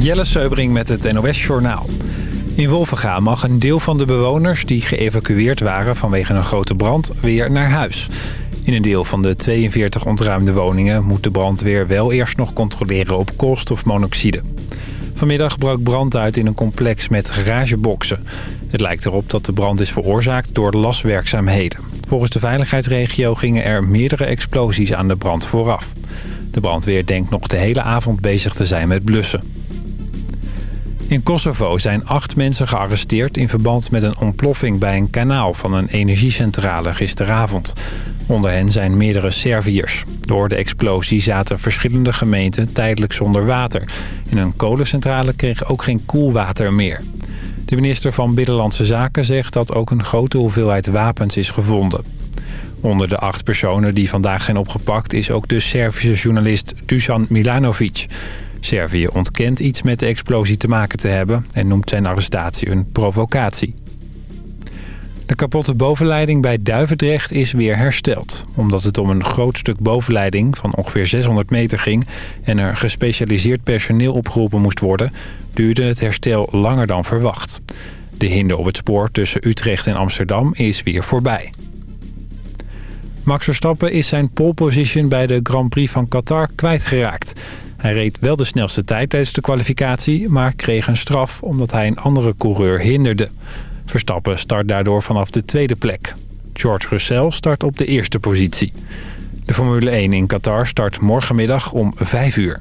Jelle Seubring met het NOS Journaal. In Wolvenga mag een deel van de bewoners die geëvacueerd waren vanwege een grote brand weer naar huis. In een deel van de 42 ontruimde woningen moet de brandweer wel eerst nog controleren op koolstofmonoxide. monoxide. Vanmiddag brak brand uit in een complex met garageboxen. Het lijkt erop dat de brand is veroorzaakt door laswerkzaamheden. Volgens de veiligheidsregio gingen er meerdere explosies aan de brand vooraf. De brandweer denkt nog de hele avond bezig te zijn met blussen. In Kosovo zijn acht mensen gearresteerd in verband met een ontploffing bij een kanaal van een energiecentrale gisteravond. Onder hen zijn meerdere Serviërs. Door de explosie zaten verschillende gemeenten tijdelijk zonder water. In een kolencentrale kregen ook geen koelwater meer. De minister van Binnenlandse Zaken zegt dat ook een grote hoeveelheid wapens is gevonden. Onder de acht personen die vandaag zijn opgepakt is ook de Servische journalist Dusan Milanovic. Servië ontkent iets met de explosie te maken te hebben en noemt zijn arrestatie een provocatie. De kapotte bovenleiding bij Duivendrecht is weer hersteld. Omdat het om een groot stuk bovenleiding van ongeveer 600 meter ging... en er gespecialiseerd personeel opgeroepen moest worden... duurde het herstel langer dan verwacht. De hinder op het spoor tussen Utrecht en Amsterdam is weer voorbij. Max Verstappen is zijn pole position bij de Grand Prix van Qatar kwijtgeraakt. Hij reed wel de snelste tijd tijdens de kwalificatie... maar kreeg een straf omdat hij een andere coureur hinderde. Verstappen start daardoor vanaf de tweede plek. George Russell start op de eerste positie. De Formule 1 in Qatar start morgenmiddag om 5 uur.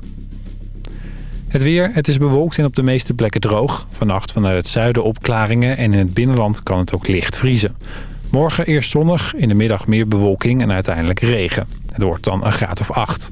Het weer, het is bewolkt en op de meeste plekken droog. Vannacht vanuit het zuiden opklaringen en in het binnenland kan het ook licht vriezen. Morgen eerst zonnig, in de middag meer bewolking en uiteindelijk regen. Het wordt dan een graad of 8.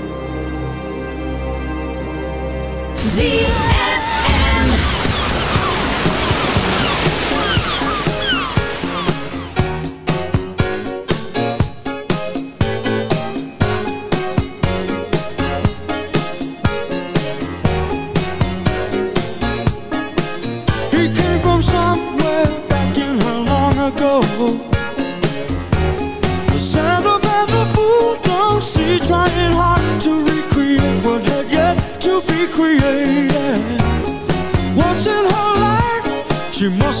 Zie te.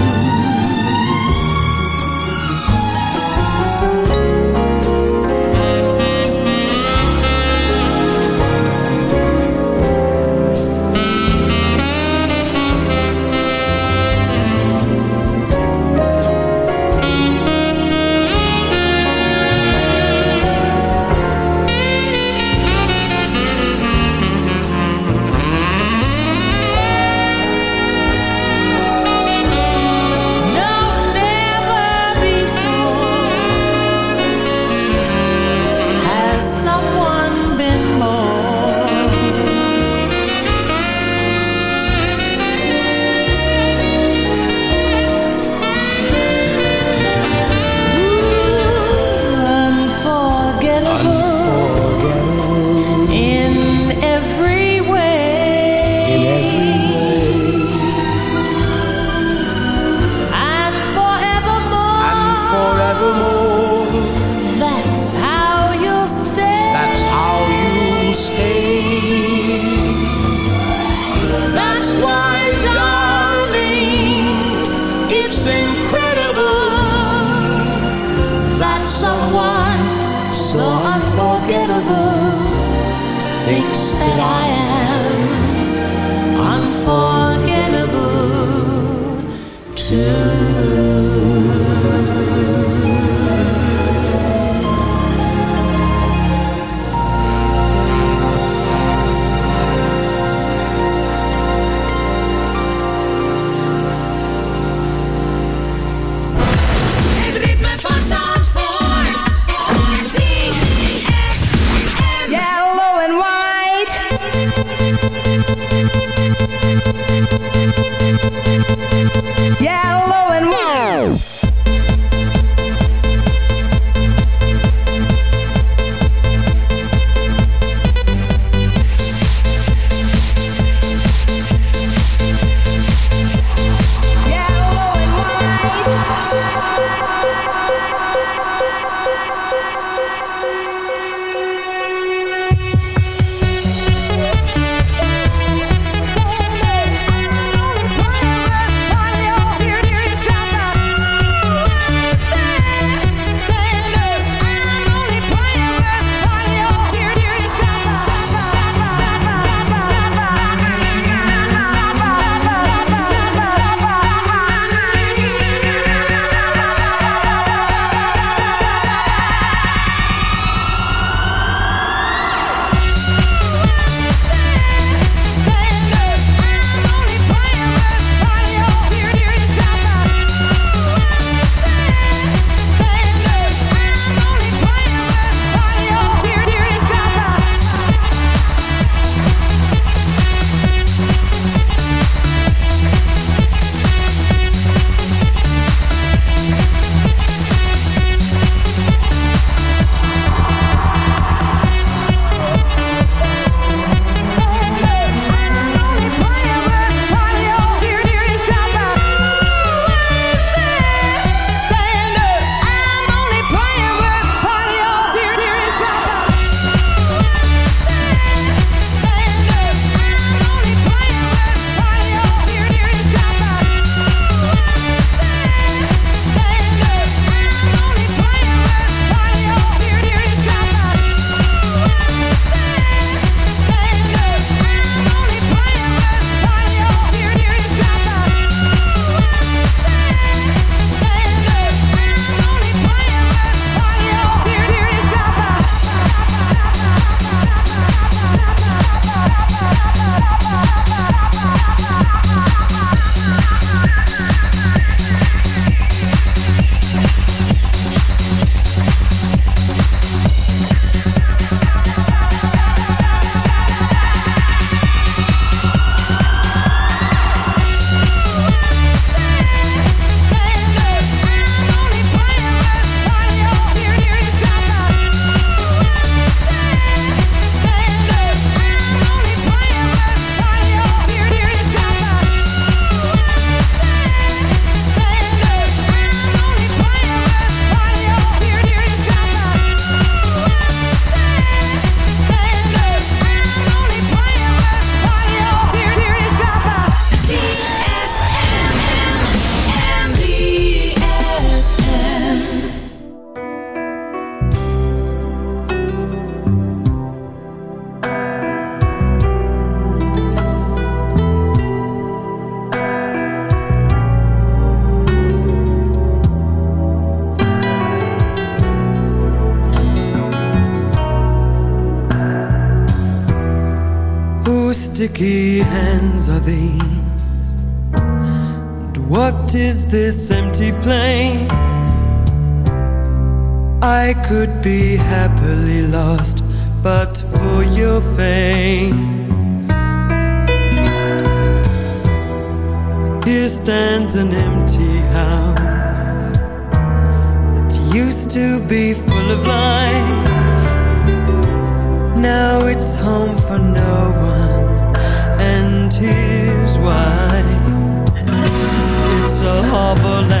trouble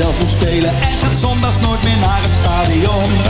zelf moet spelen. En gaat zondags nooit meer naar het stadion.